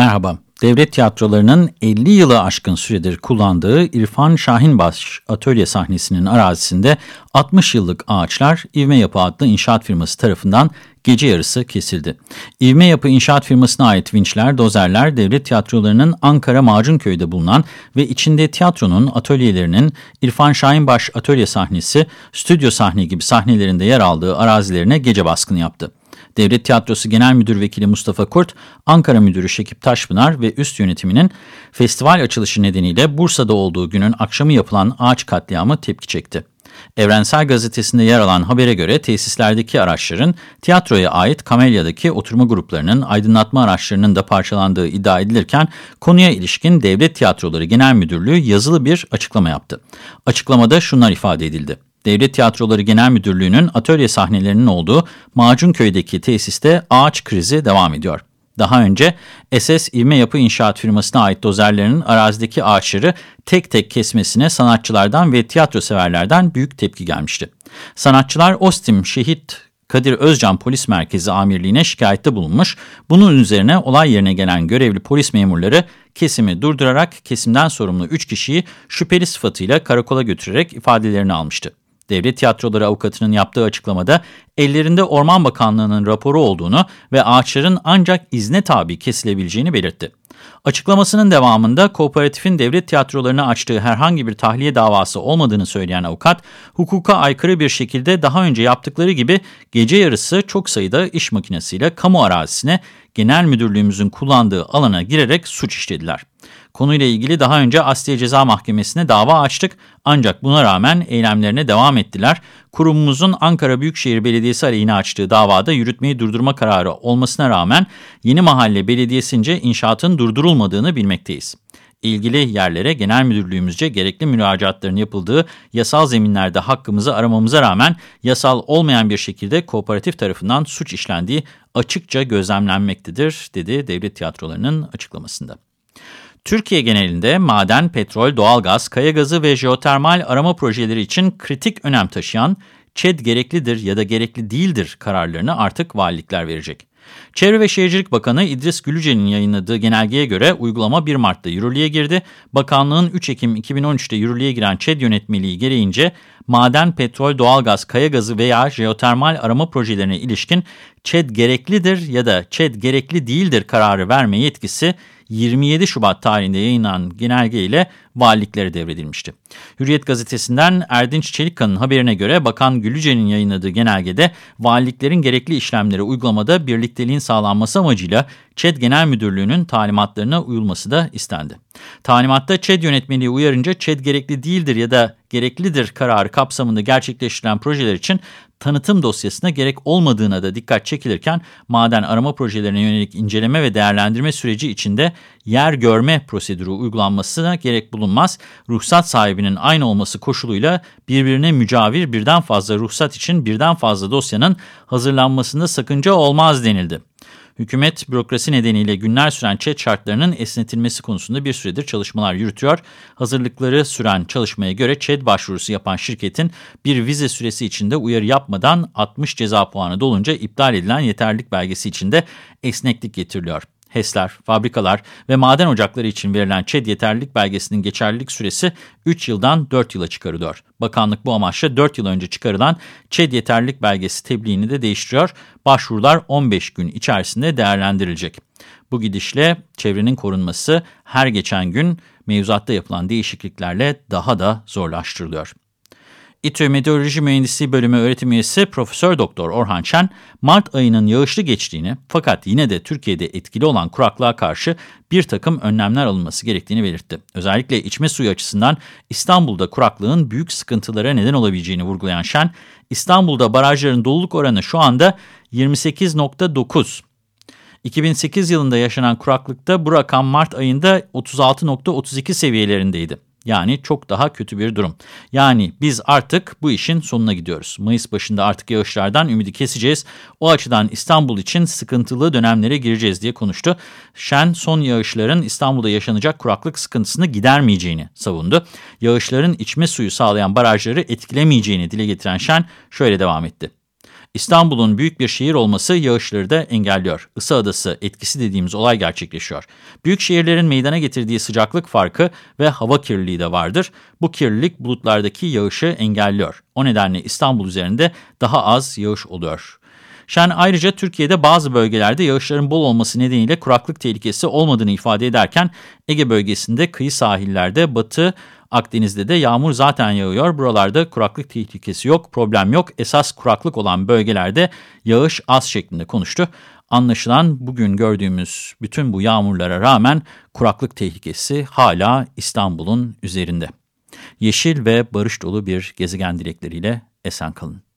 Merhaba. Devlet tiyatrolarının 50 yılı aşkın süredir kullandığı İrfan Şahinbaş atölye sahnesinin arazisinde 60 yıllık ağaçlar İvme Yapı adlı inşaat firması tarafından gece yarısı kesildi. İvme Yapı inşaat firmasına ait vinçler, dozerler devlet tiyatrolarının Ankara Macunköy'de bulunan ve içinde tiyatronun atölyelerinin İrfan Şahinbaş atölye sahnesi, stüdyo sahne gibi sahnelerinde yer aldığı arazilerine gece baskını yaptı. Devlet Tiyatrosu Genel Müdür Vekili Mustafa Kurt, Ankara Müdürü Şekip Taşpınar ve üst yönetiminin festival açılışı nedeniyle Bursa'da olduğu günün akşamı yapılan ağaç katliamı tepki çekti. Evrensel Gazetesi'nde yer alan habere göre tesislerdeki araçların tiyatroya ait Kamelya'daki oturma gruplarının aydınlatma araçlarının da parçalandığı iddia edilirken konuya ilişkin Devlet Tiyatroları Genel Müdürlüğü yazılı bir açıklama yaptı. Açıklamada şunlar ifade edildi. Devlet Tiyatroları Genel Müdürlüğü'nün atölye sahnelerinin olduğu Macunköy'deki tesiste ağaç krizi devam ediyor. Daha önce SS İvme Yapı İnşaat firmasına ait dozerlerinin arazideki ağaçları tek tek kesmesine sanatçılardan ve tiyatro severlerden büyük tepki gelmişti. Sanatçılar Ostim Şehit Kadir Özcan Polis Merkezi Amirliğine şikayette bulunmuş. Bunun üzerine olay yerine gelen görevli polis memurları kesimi durdurarak kesimden sorumlu 3 kişiyi şüpheli sıfatıyla karakola götürerek ifadelerini almıştı. Devlet Tiyatroları Avukatı'nın yaptığı açıklamada ellerinde Orman Bakanlığı'nın raporu olduğunu ve ağaçların ancak izne tabi kesilebileceğini belirtti. Açıklamasının devamında kooperatifin devlet tiyatrolarına açtığı herhangi bir tahliye davası olmadığını söyleyen avukat, hukuka aykırı bir şekilde daha önce yaptıkları gibi gece yarısı çok sayıda iş makinesiyle kamu arazisine genel müdürlüğümüzün kullandığı alana girerek suç işlediler. Konuyla ilgili daha önce Asliye Ceza Mahkemesi'ne dava açtık ancak buna rağmen eylemlerine devam ettiler. Kurumumuzun Ankara Büyükşehir Belediyesi aleyhine açtığı davada yürütmeyi durdurma kararı olmasına rağmen Yeni Mahalle Belediyesi'nce inşaatın durdurulmadığını bilmekteyiz. İlgili yerlere genel müdürlüğümüzce gerekli müracaatların yapıldığı yasal zeminlerde hakkımızı aramamıza rağmen yasal olmayan bir şekilde kooperatif tarafından suç işlendiği açıkça gözlemlenmektedir, dedi devlet tiyatrolarının açıklamasında. Türkiye genelinde maden, petrol, doğalgaz, kaya gazı ve jeotermal arama projeleri için kritik önem taşıyan ÇED gereklidir ya da gerekli değildir kararlarını artık valilikler verecek. Çevre ve Şehircilik Bakanı İdris Gülüce'nin yayınladığı genelgeye göre uygulama 1 Mart'ta yürürlüğe girdi. Bakanlığın 3 Ekim 2013'te yürürlüğe giren ÇED yönetmeliği gereğince maden, petrol, doğalgaz, kaya gazı veya jeotermal arama projelerine ilişkin ÇED gereklidir ya da ÇED gerekli değildir kararı verme yetkisi 27 Şubat tarihinde yayınlanan genelge ile valiliklere devredilmişti. Hürriyet gazetesinden Erdinç Çelikkan'ın haberine göre Bakan Gülüce'nin yayınladığı genelgede valiliklerin gerekli işlemleri uygulamada birlikteliğin sağlanması amacıyla ÇED Genel Müdürlüğü'nün talimatlarına uyulması da istendi. Talimatta ÇED yönetmeliği uyarınca ÇED gerekli değildir ya da gereklidir kararı kapsamında gerçekleştirilen projeler için tanıtım dosyasına gerek olmadığına da dikkat çekilirken maden arama projelerine yönelik inceleme ve değerlendirme süreci içinde yer görme prosedürü uygulanmasına gerek bulunmaz. Ruhsat sahibinin aynı olması koşuluyla birbirine mücavir birden fazla ruhsat için birden fazla dosyanın hazırlanmasında sakınca olmaz denildi. Hükümet bürokrasi nedeniyle günler süren ÇED şartlarının esnetilmesi konusunda bir süredir çalışmalar yürütüyor. Hazırlıkları süren çalışmaya göre ÇED başvurusu yapan şirketin bir vize süresi içinde uyarı yapmadan 60 ceza puanı dolunca iptal edilen yeterlilik belgesi içinde esneklik getiriliyor. HES'ler, fabrikalar ve maden ocakları için verilen ÇED yeterlilik belgesinin geçerlilik süresi 3 yıldan 4 yıla çıkarılıyor. Bakanlık bu amaçla 4 yıl önce çıkarılan ÇED yeterlilik belgesi tebliğini de değiştiriyor. Başvurular 15 gün içerisinde değerlendirilecek. Bu gidişle çevrenin korunması her geçen gün mevzuatta yapılan değişikliklerle daha da zorlaştırılıyor. İTÜ Meteoroloji Mühendisliği Bölümü öğretim üyesi Profesör Doktor Orhan Şen, Mart ayının yağışlı geçtiğini fakat yine de Türkiye'de etkili olan kuraklığa karşı bir takım önlemler alınması gerektiğini belirtti. Özellikle içme suyu açısından İstanbul'da kuraklığın büyük sıkıntılara neden olabileceğini vurgulayan Şen, İstanbul'da barajların doluluk oranı şu anda 28.9. 2008 yılında yaşanan kuraklıkta bu rakam Mart ayında 36.32 seviyelerindeydi. Yani çok daha kötü bir durum. Yani biz artık bu işin sonuna gidiyoruz. Mayıs başında artık yağışlardan ümidi keseceğiz. O açıdan İstanbul için sıkıntılı dönemlere gireceğiz diye konuştu. Şen son yağışların İstanbul'da yaşanacak kuraklık sıkıntısını gidermeyeceğini savundu. Yağışların içme suyu sağlayan barajları etkilemeyeceğini dile getiren Şen şöyle devam etti. İstanbul'un büyük bir şehir olması yağışları da engelliyor. Isı adası etkisi dediğimiz olay gerçekleşiyor. Büyük şehirlerin meydana getirdiği sıcaklık farkı ve hava kirliliği de vardır. Bu kirlilik bulutlardaki yağışı engelliyor. O nedenle İstanbul üzerinde daha az yağış oluyor. Şen ayrıca Türkiye'de bazı bölgelerde yağışların bol olması nedeniyle kuraklık tehlikesi olmadığını ifade ederken Ege bölgesinde kıyı sahillerde Batı Akdeniz'de de yağmur zaten yağıyor. Buralarda kuraklık tehlikesi yok, problem yok. Esas kuraklık olan bölgelerde yağış az şeklinde konuştu. Anlaşılan bugün gördüğümüz bütün bu yağmurlara rağmen kuraklık tehlikesi hala İstanbul'un üzerinde. Yeşil ve barış dolu bir gezegen dilekleriyle esen kalın.